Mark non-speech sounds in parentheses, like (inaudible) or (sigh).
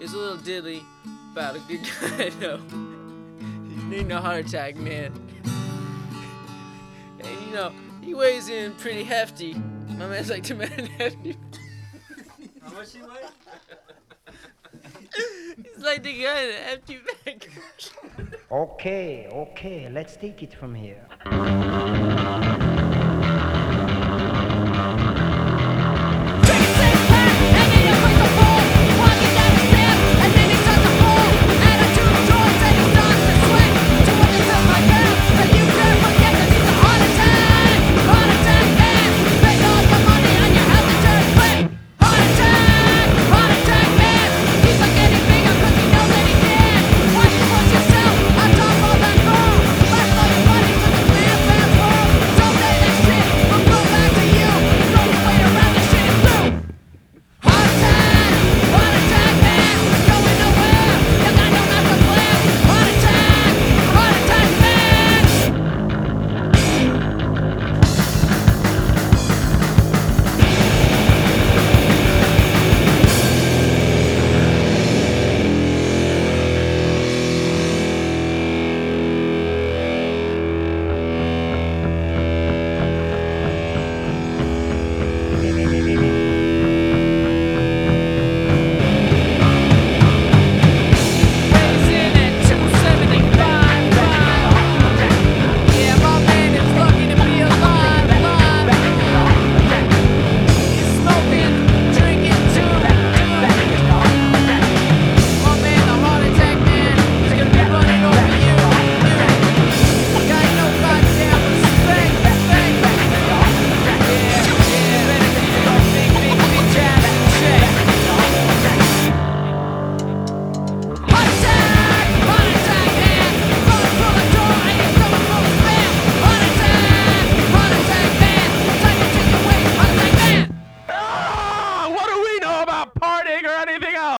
It's a little diddly about a good (laughs) guy though. Needing a heart attack, man. And you know, he weighs in pretty hefty. My man's like two man hefty. How much he weigh? (laughs) He's like the guy in the hefty bag. Okay, okay, let's take it from here.